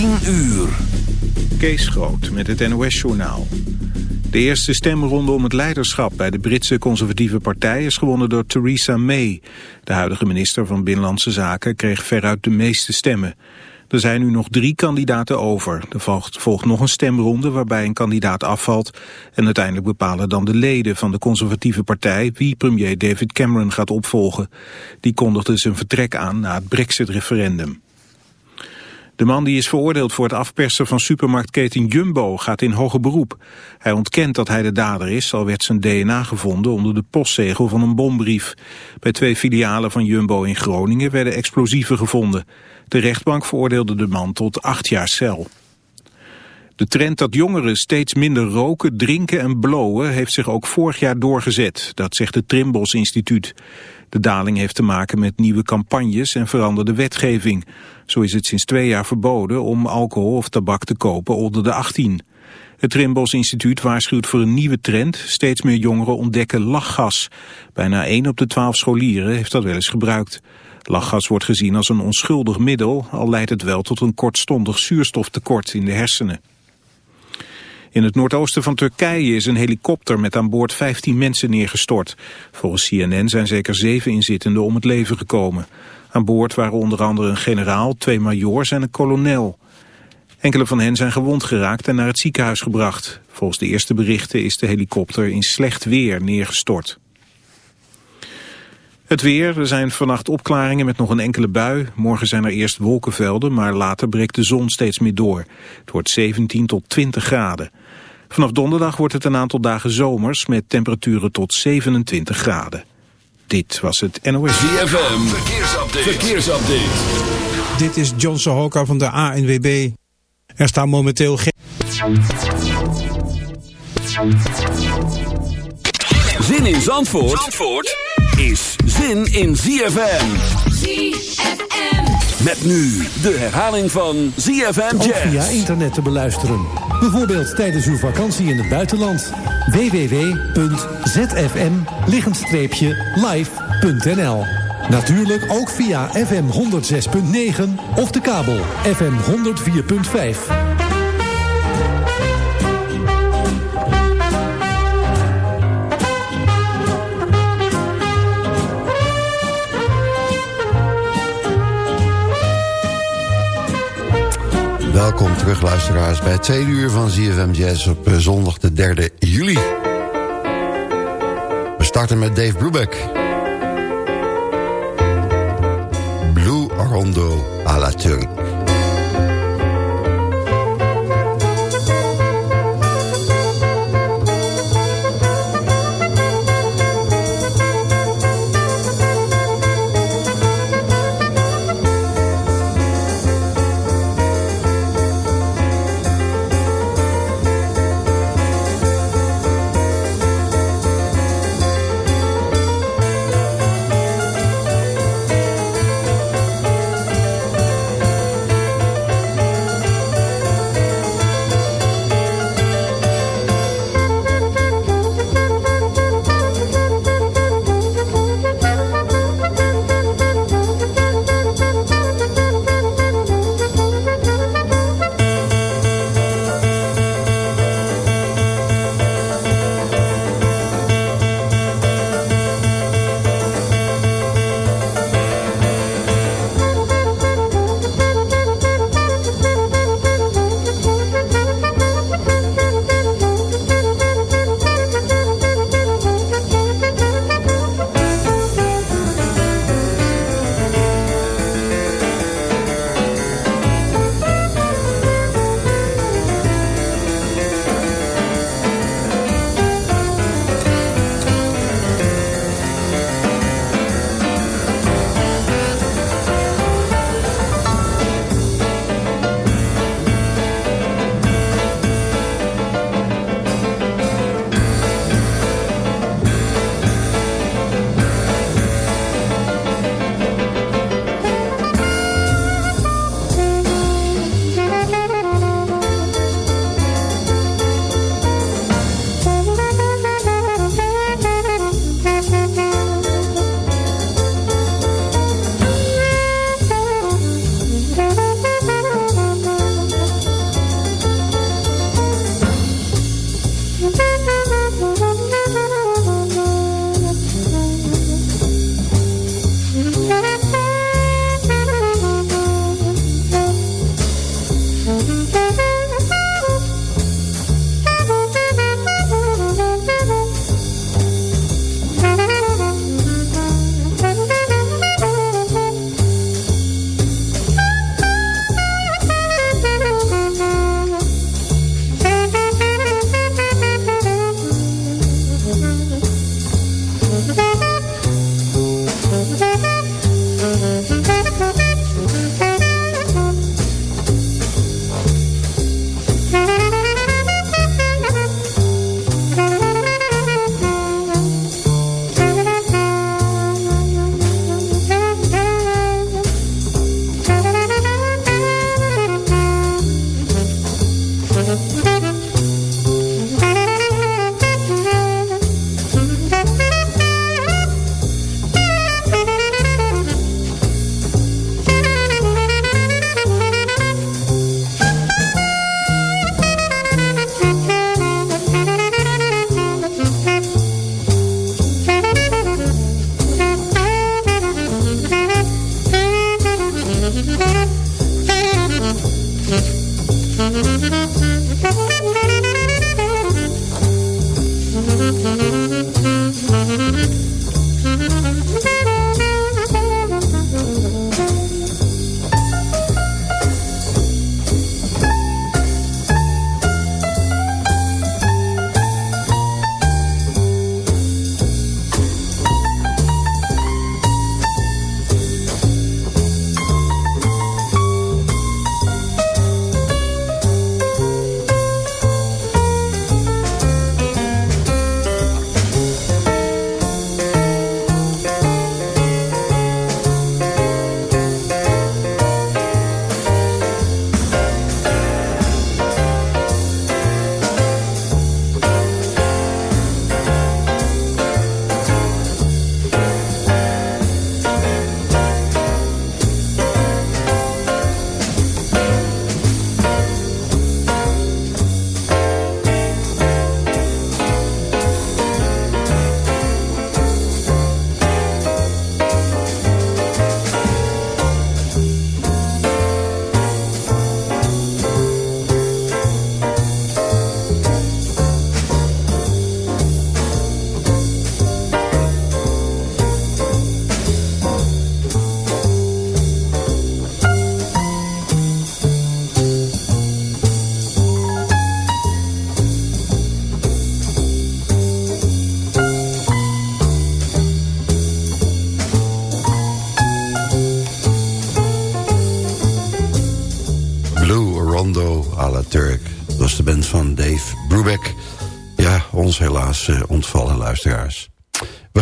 10 uur. Kees Groot met het NOS-journaal. De eerste stemronde om het leiderschap bij de Britse conservatieve partij is gewonnen door Theresa May. De huidige minister van Binnenlandse Zaken kreeg veruit de meeste stemmen. Er zijn nu nog drie kandidaten over. Er volgt, volgt nog een stemronde waarbij een kandidaat afvalt. En uiteindelijk bepalen dan de leden van de conservatieve partij wie premier David Cameron gaat opvolgen. Die kondigde zijn vertrek aan na het brexit-referendum. De man die is veroordeeld voor het afpersen van supermarktketen Jumbo gaat in hoger beroep. Hij ontkent dat hij de dader is, al werd zijn DNA gevonden onder de postzegel van een bombrief. Bij twee filialen van Jumbo in Groningen werden explosieven gevonden. De rechtbank veroordeelde de man tot acht jaar cel. De trend dat jongeren steeds minder roken, drinken en blowen heeft zich ook vorig jaar doorgezet. Dat zegt het Trimbos Instituut. De daling heeft te maken met nieuwe campagnes en veranderde wetgeving. Zo is het sinds twee jaar verboden om alcohol of tabak te kopen onder de 18. Het Trimbos Instituut waarschuwt voor een nieuwe trend. Steeds meer jongeren ontdekken lachgas. Bijna 1 op de 12 scholieren heeft dat wel eens gebruikt. Lachgas wordt gezien als een onschuldig middel, al leidt het wel tot een kortstondig zuurstoftekort in de hersenen. In het noordoosten van Turkije is een helikopter met aan boord 15 mensen neergestort. Volgens CNN zijn zeker zeven inzittenden om het leven gekomen. Aan boord waren onder andere een generaal, twee majoors en een kolonel. Enkele van hen zijn gewond geraakt en naar het ziekenhuis gebracht. Volgens de eerste berichten is de helikopter in slecht weer neergestort. Het weer, er zijn vannacht opklaringen met nog een enkele bui. Morgen zijn er eerst wolkenvelden, maar later breekt de zon steeds meer door. Het wordt 17 tot 20 graden. Vanaf donderdag wordt het een aantal dagen zomers met temperaturen tot 27 graden. Dit was het NOS. ZFM, verkeersupdate. verkeersupdate. Dit is John Sohoka van de ANWB. Er staan momenteel geen... Zin in Zandvoort, Zandvoort is zin in ZFM. ZFM. Met nu de herhaling van ZFM Ook Jazz. via internet te beluisteren. Bijvoorbeeld tijdens uw vakantie in het buitenland. www.zfm-live.nl Natuurlijk ook via FM 106.9 of de kabel FM 104.5. Welkom terug luisteraars bij het tweede uur van ZFM Jazz op eh, zondag de 3e juli. We starten met Dave Brubeck. Blue Rondo à la Turk.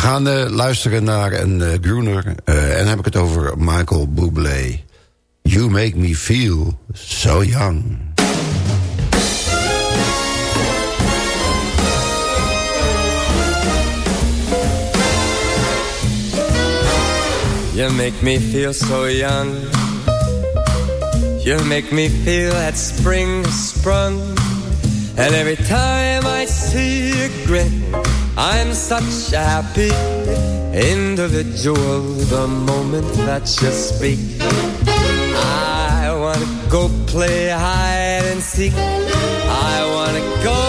Gaan uh, luisteren naar een uh, Gruner. en dan heb ik het over Michael Bublé. You make me feel so young. You make me feel so young You make me feel that spring sprung And every time I see you grin, I'm such a happy individual. The moment that you speak, I wanna go play hide and seek. I wanna go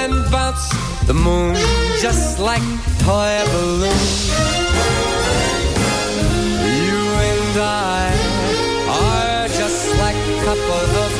and bounce the moon just like toy balloon. You and I are just like a couple of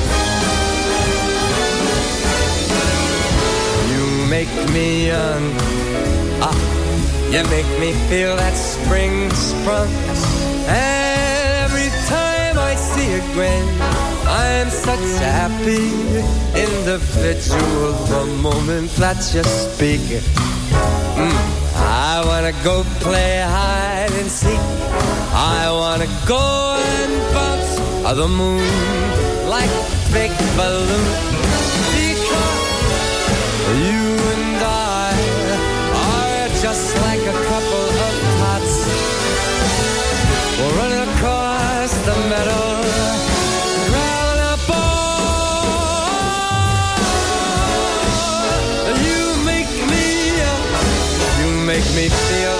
Me young. Ah, you make me feel that spring sprung. And Every time I see a grin, I'm such a happy individual. The moment that you speak, mm, I wanna go play hide and seek. I wanna go and bounce the moon like a big balloon. Make me feel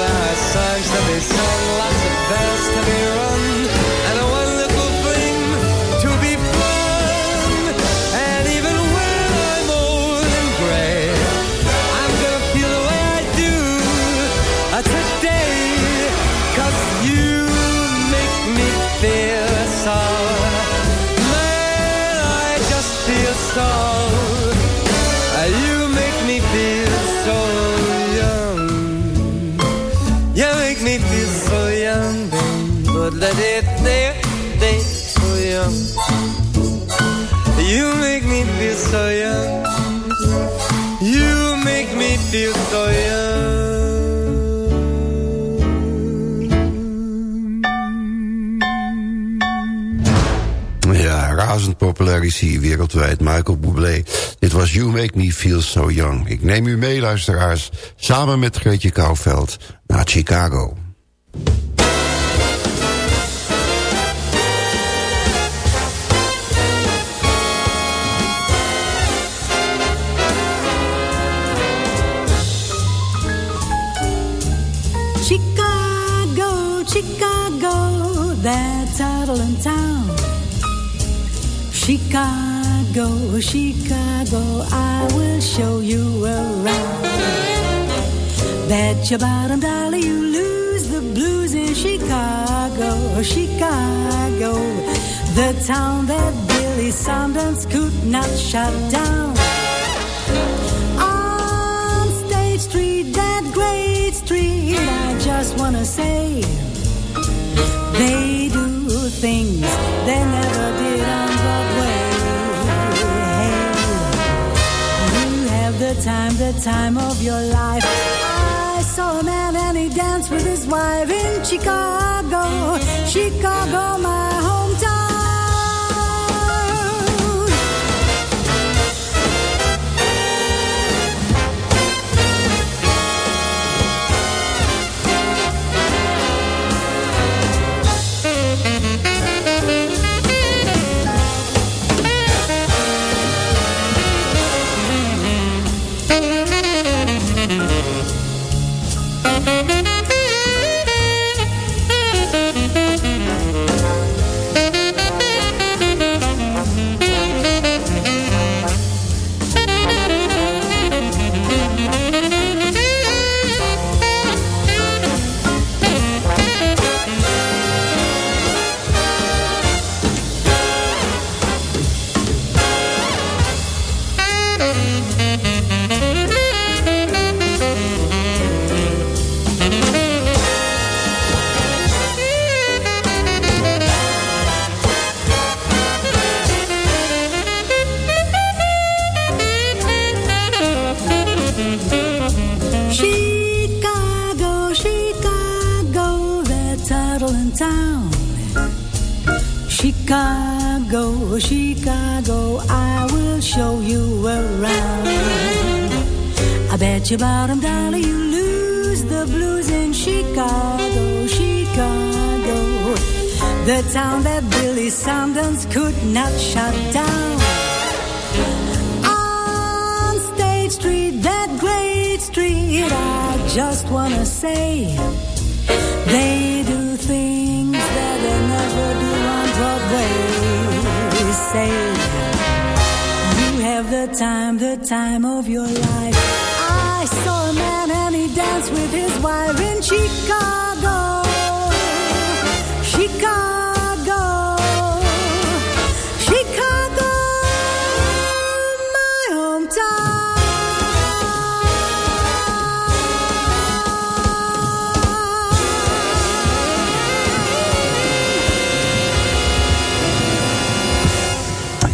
that it there they so young you make me feel so young you make me feel so young ja, razend populair wereldwijd, Michael Bublé. Dit was You Make Me Feel So Young. Ik neem u mee, luisteraars, samen met Gretje Kouwveld naar Chicago. Chicago, Chicago, I will show you around. Bet your bottom dollar you lose the blues in Chicago, Chicago, the town that Billy Sundance could not shut down. On State Street, that great street, I just wanna say they do things they never time, the time of your life. I saw a man and he danced with his wife in Chicago, Chicago, my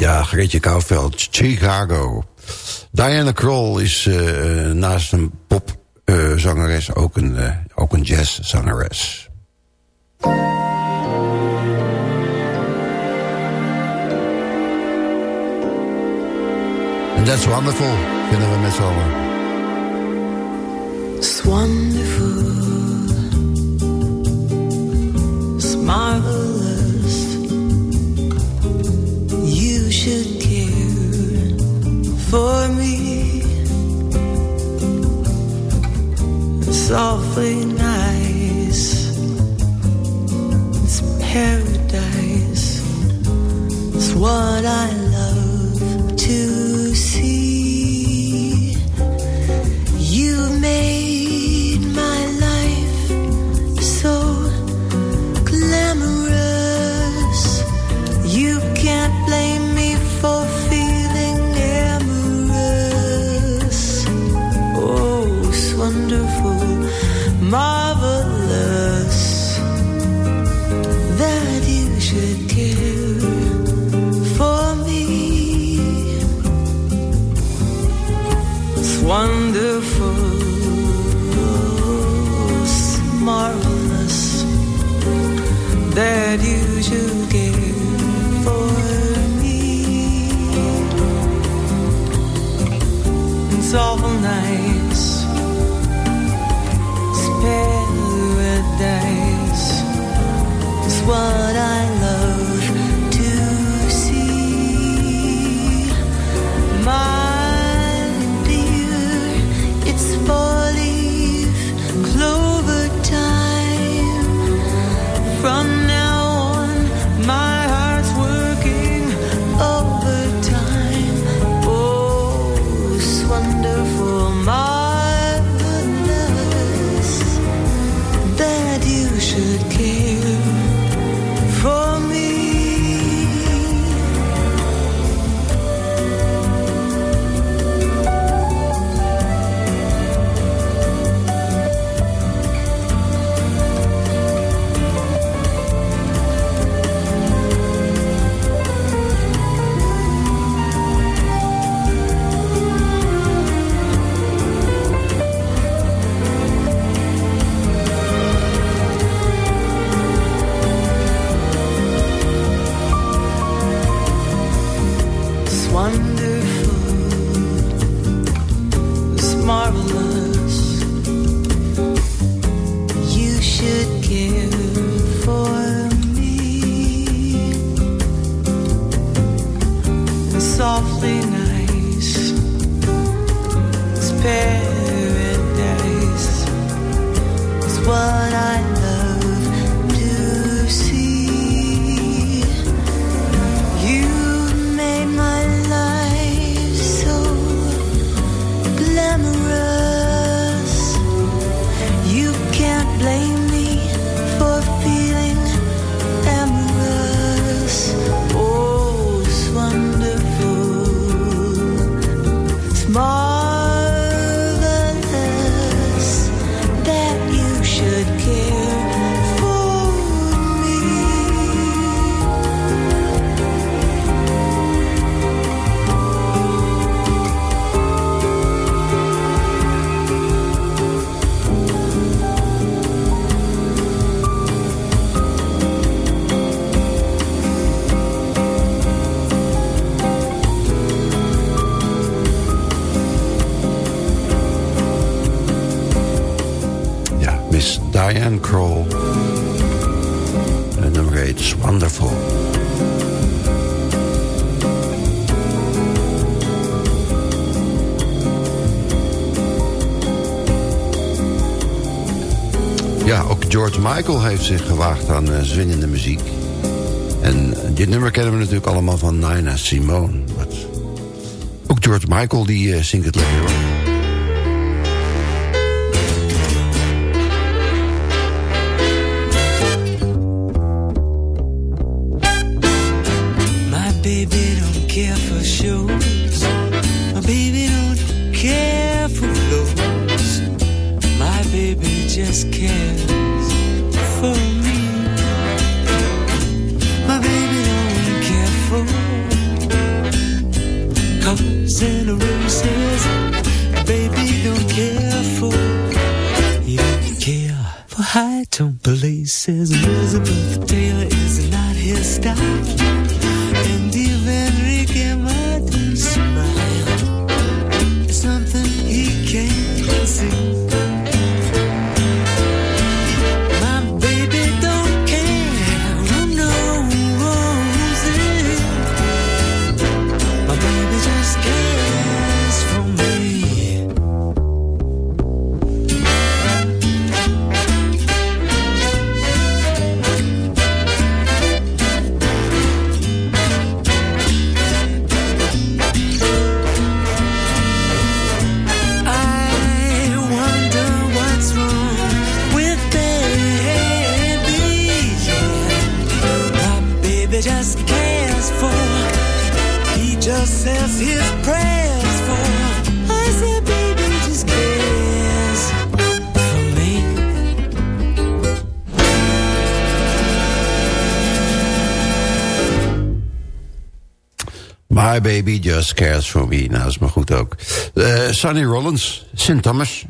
Ja, Greetje Kouwveld, Chicago. Diana Kroll is eh, naast een popzangeres ook een, uh, ook een jazzzangeres. And that's wonderful, vinden we met z'n allen. It's wonderful. It's marvelous. For me. It's awfully nice. It's paradise. It's what I love to one. heeft zich gewaagd aan eh, zwinnende muziek. En dit nummer kennen we natuurlijk allemaal van Nina Simone. Wat... Ook George Michael die eh, zingt het lekker. Baby Just Cares For Me. Nou, is maar goed ook. Uh, Sonny Rollins, St. Thomas.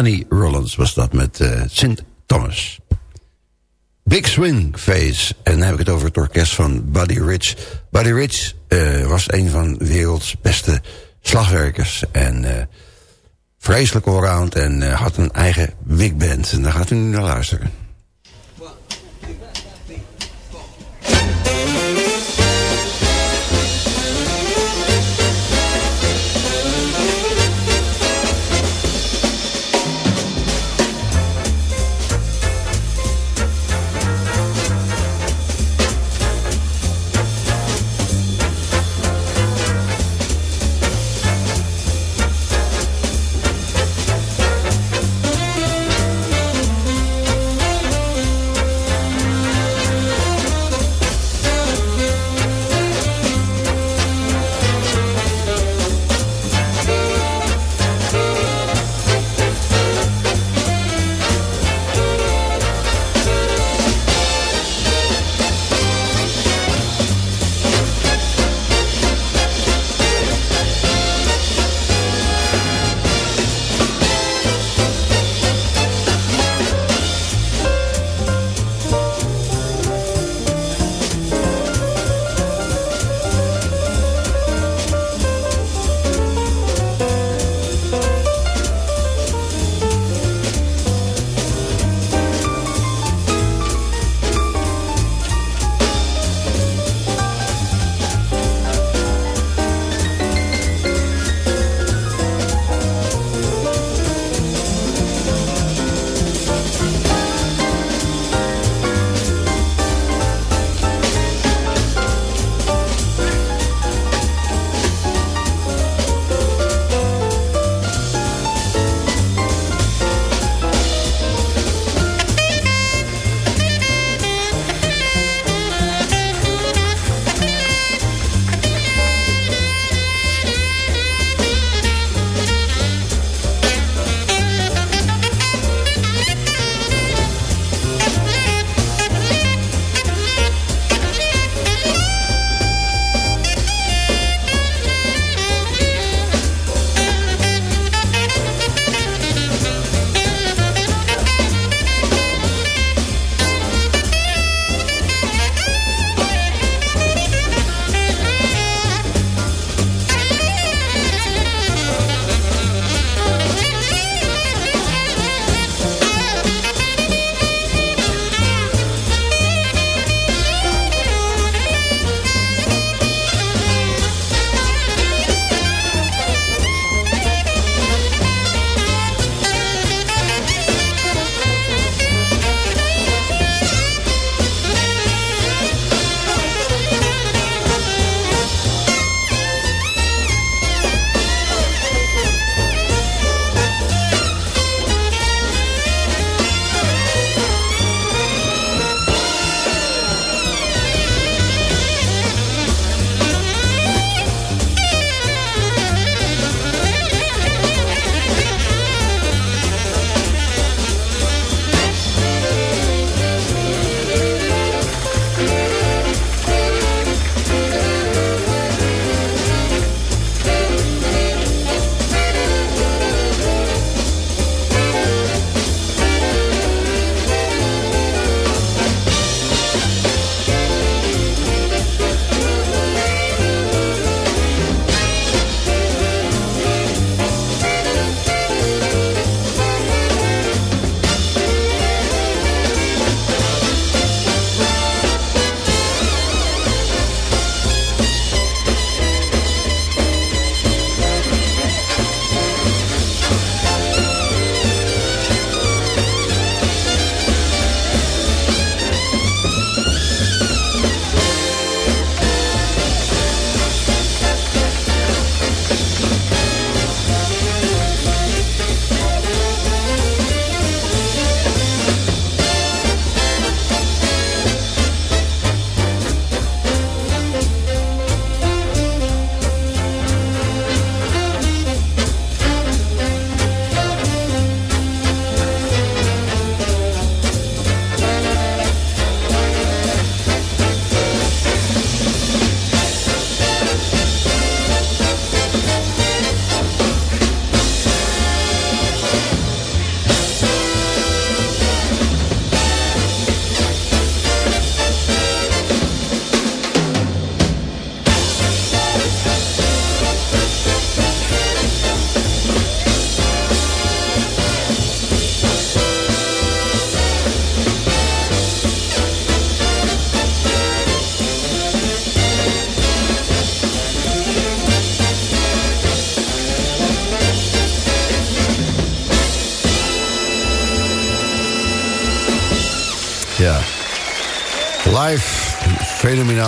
Sonny Rollins was dat met uh, Sint Thomas. Big Swing Face. En dan heb ik het over het orkest van Buddy Rich. Buddy Rich uh, was een van de werelds beste slagwerkers. En uh, vreselijk allround. En had een eigen big band. En daar gaat u nu naar luisteren.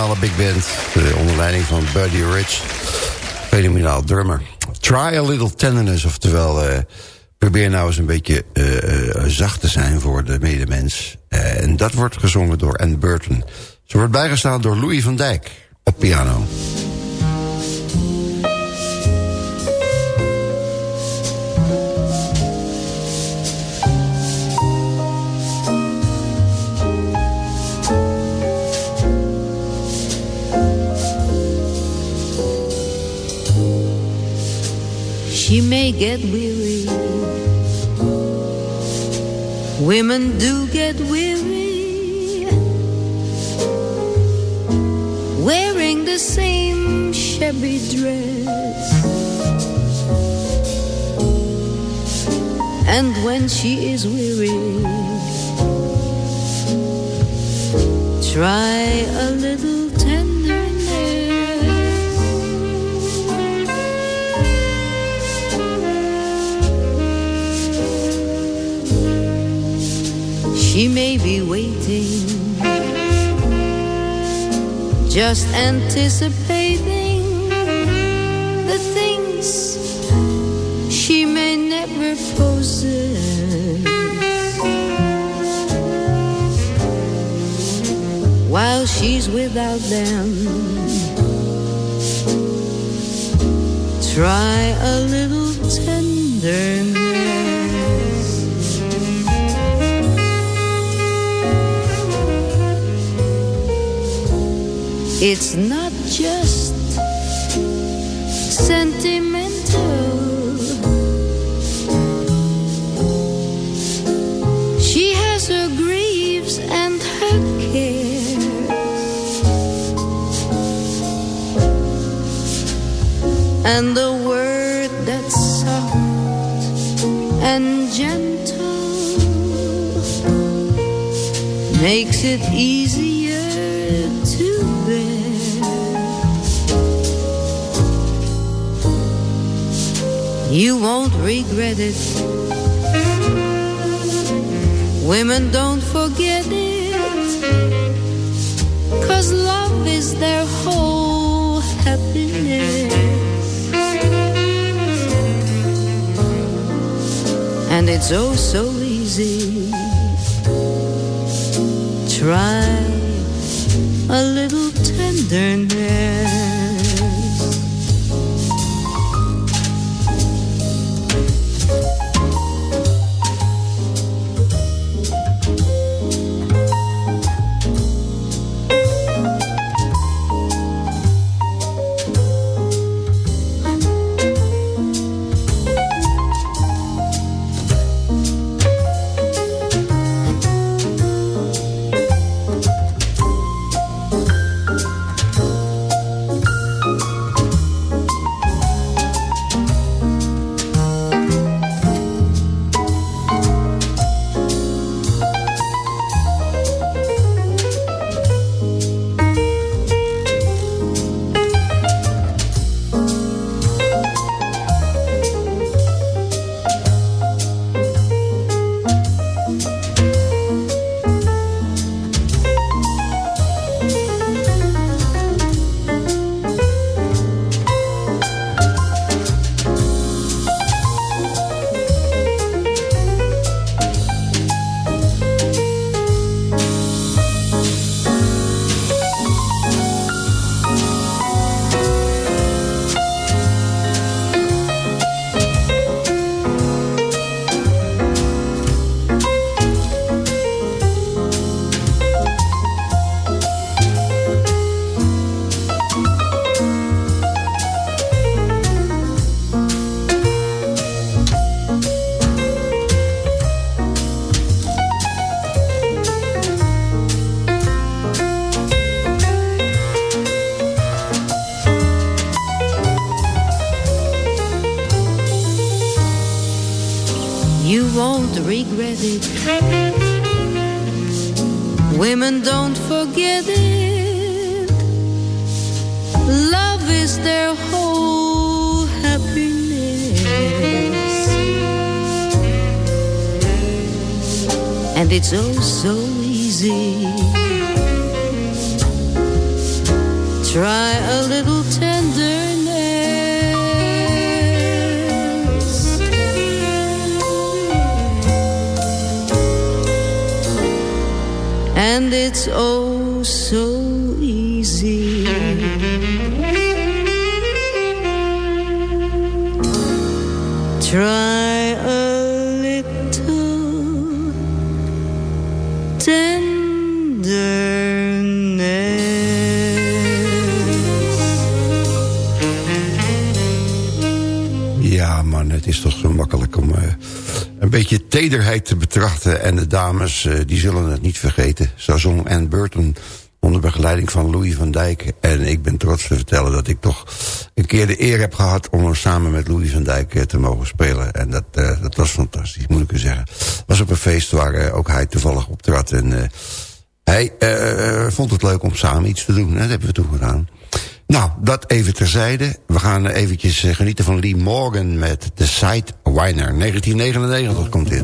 Fenomenale big band. Uh, onder leiding van Buddy Rich. Fenomenaal drummer. Try a little tenderness, oftewel... Uh, probeer nou eens een beetje uh, zacht te zijn voor de medemens. en dat wordt gezongen door Anne Burton. Ze wordt bijgestaan door Louis van Dijk op piano. She may get weary. Women do get weary. Wearing the same shabby dress. And when she is weary, try a little She may be waiting, just anticipating the things she may never possess. While she's without them, try a little tenderness. It's not just sentimental. She has her griefs and her cares. And the word that's soft and gentle makes it easy regret it. Women don't forget it. Cause love is their whole happiness. And it's oh so easy. Try a little tenderness. Women don't forget it. Love is their whole happiness. And it's oh so easy. Try a little tenderness. And it's oh so easy. Try a little tenderness. Ja, man, het is toch zo makkelijk om een beetje tederheid te betrachten. En de dames, eh, die zullen het niet vergeten. Zo Anne Burton onder begeleiding van Louis van Dijk. En ik ben trots te vertellen dat ik toch een keer de eer heb gehad... om samen met Louis van Dijk eh, te mogen spelen. En dat, eh, dat was fantastisch, moet ik u zeggen. Het was op een feest waar ook hij toevallig optrad. En hij vond het leuk om samen iets te doen. En dat hebben we toen gedaan. Nou, dat even terzijde. We gaan eventjes eh, genieten van Lee Morgan met The Sidewiner. 1999 komt dit.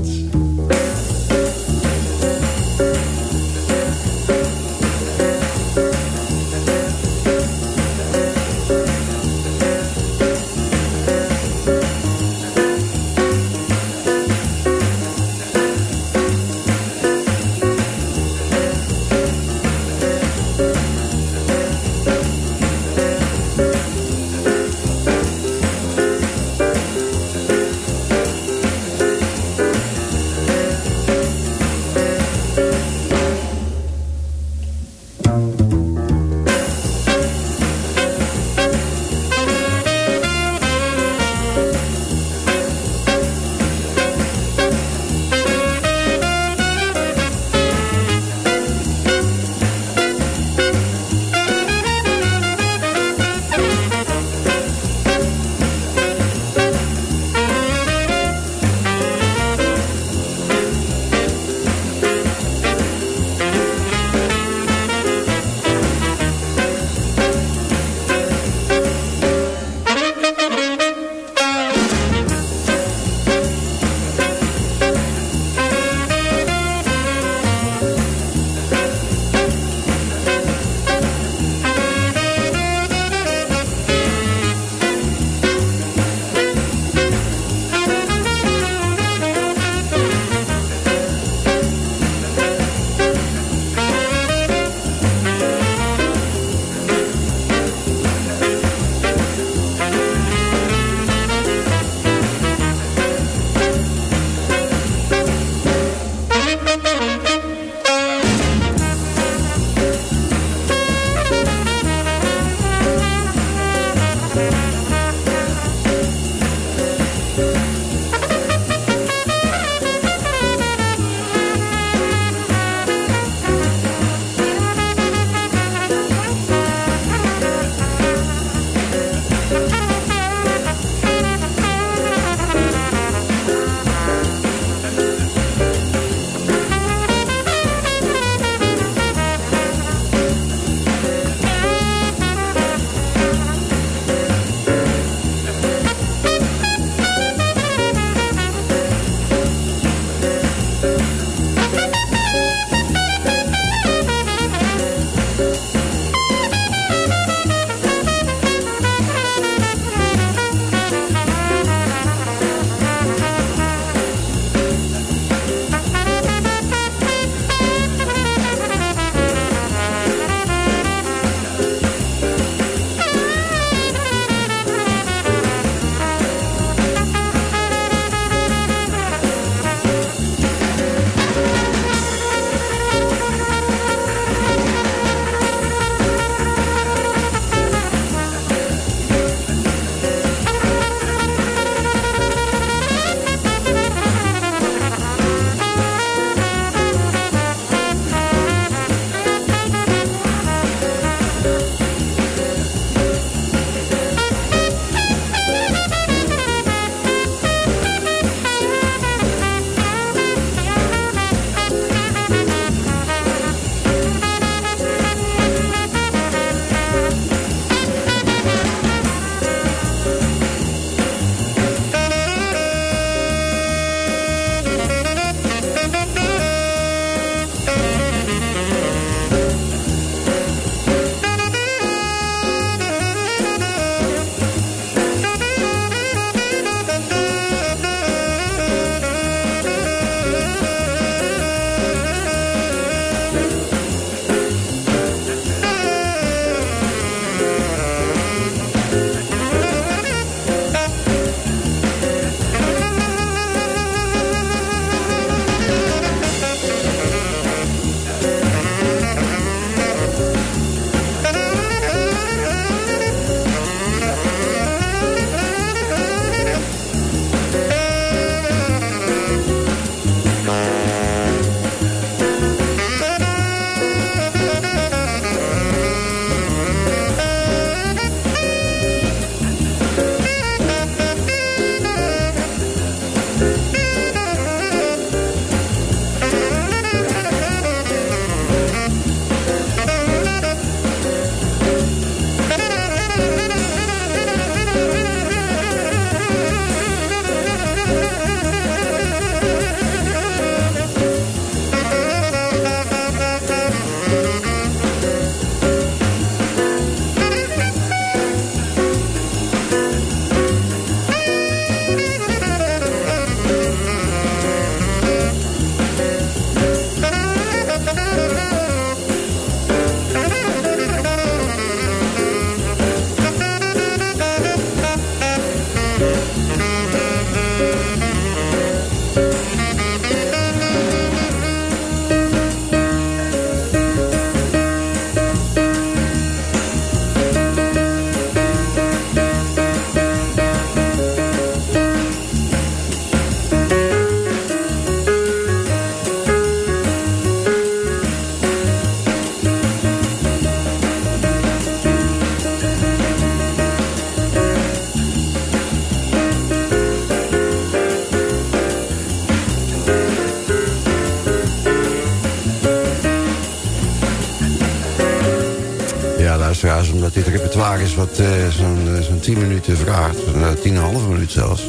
Luisteraars... omdat dit repertoire is wat zo'n zo'n 10 minuten vraagt. Tien en halve minuut zelfs.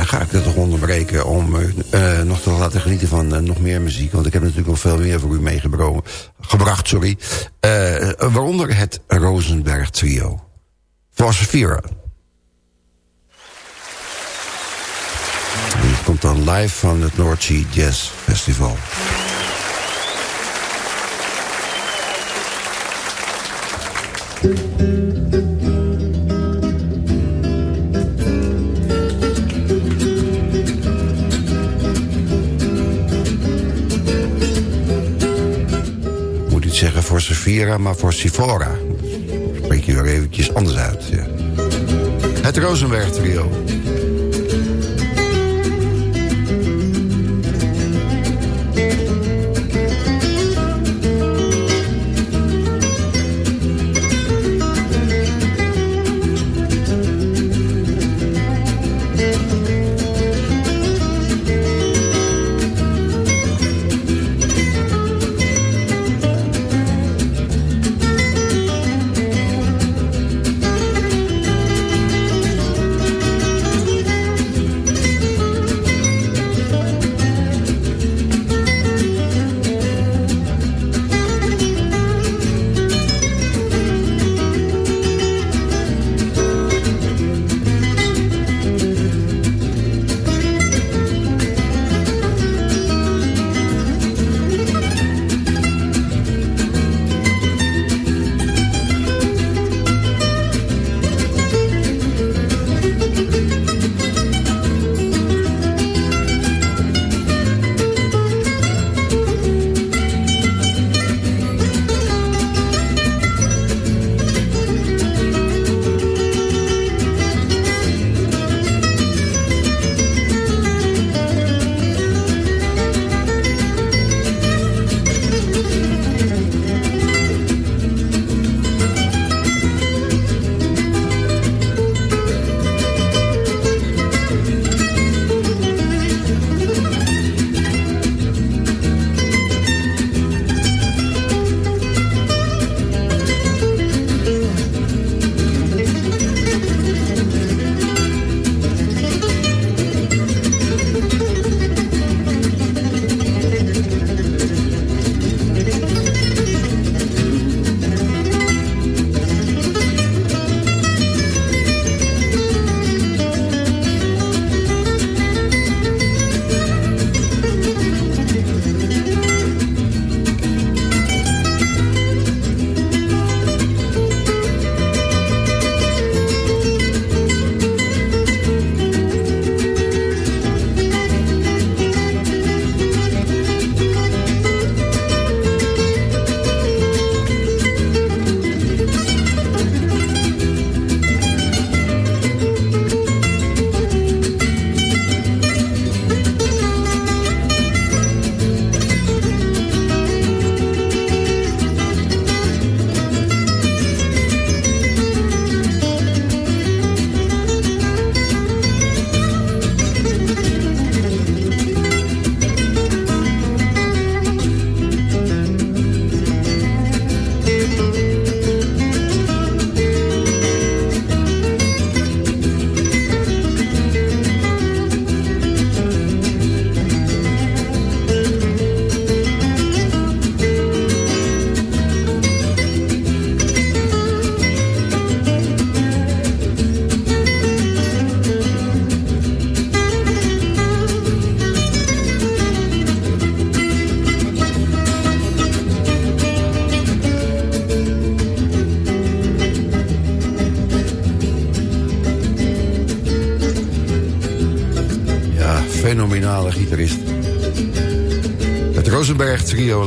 ga ik het toch onderbreken om nog te laten genieten van nog meer muziek. Want ik heb natuurlijk nog veel meer voor u meegebracht. Sorry. waaronder het Rosenberg Trio. En het komt dan live van het North Sea Jazz Festival. Moet niet zeggen voor Sefira, maar voor Sifora. Spreek je weer eventjes anders uit. Het Rosenberg Trio.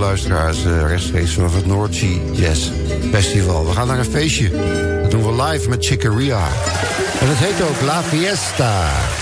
Luisteraars uh, rechtstreeks vanaf het North Jazz Festival. We gaan naar een feestje. Dat doen we live met Chicoria. En het heet ook La Fiesta.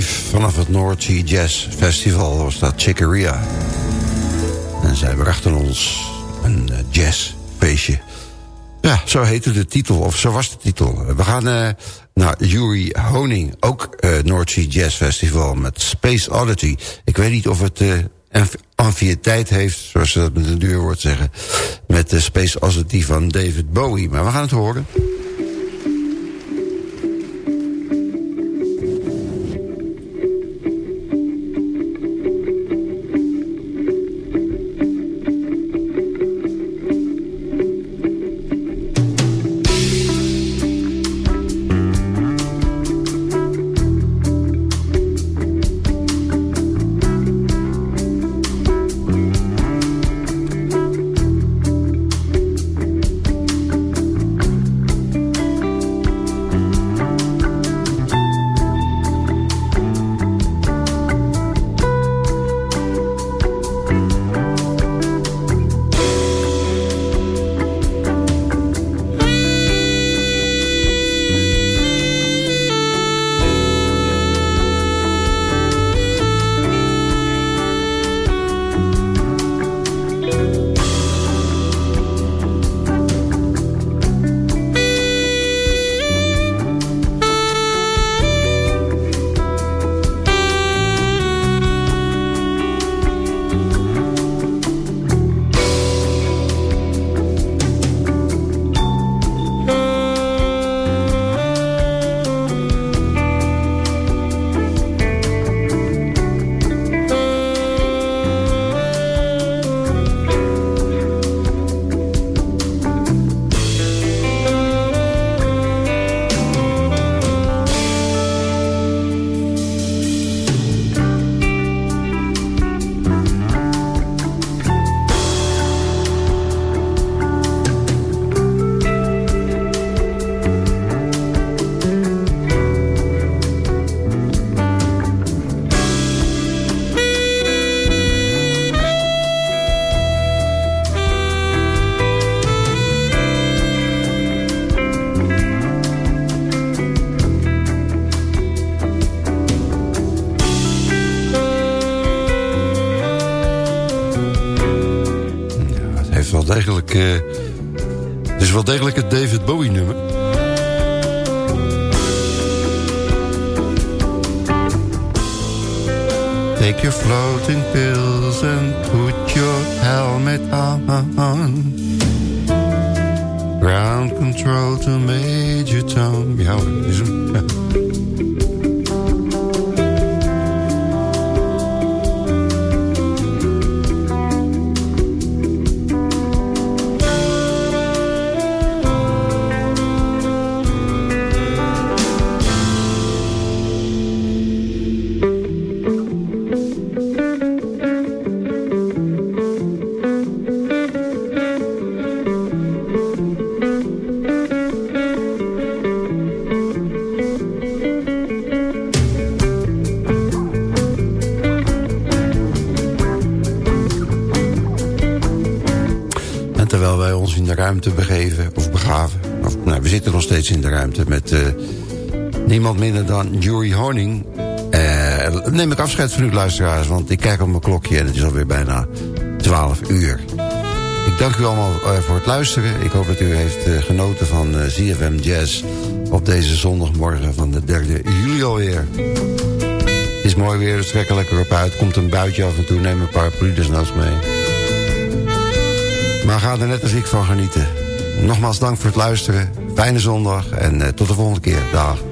Vanaf het North Sea Jazz Festival was dat Chicoria. En zij brachten ons een uh, jazzfeestje. Ja, zo heette de titel, of zo was de titel. We gaan uh, naar Yuri Honing, ook uh, North Sea Jazz Festival met Space Oddity. Ik weet niet of het uh, heeft, zoals ze dat met een duur woord zeggen... met de Space Oddity van David Bowie. Maar we gaan het horen. Ruimte begeven of begaven. Of, nou, we zitten nog steeds in de ruimte met uh, niemand minder dan Jury Honing. Uh, neem ik afscheid van u luisteraars, want ik kijk op mijn klokje en het is alweer bijna 12 uur. Ik dank u allemaal uh, voor het luisteren. Ik hoop dat u heeft genoten van ZFM Jazz op deze zondagmorgen van de 3e juli alweer. Het is mooi weer, dus trek er lekker op uit. Komt een buitje af en toe, neem een paar desnoods mee. Maar ga er net als ik van genieten. Nogmaals dank voor het luisteren. Fijne zondag en uh, tot de volgende keer. Dag.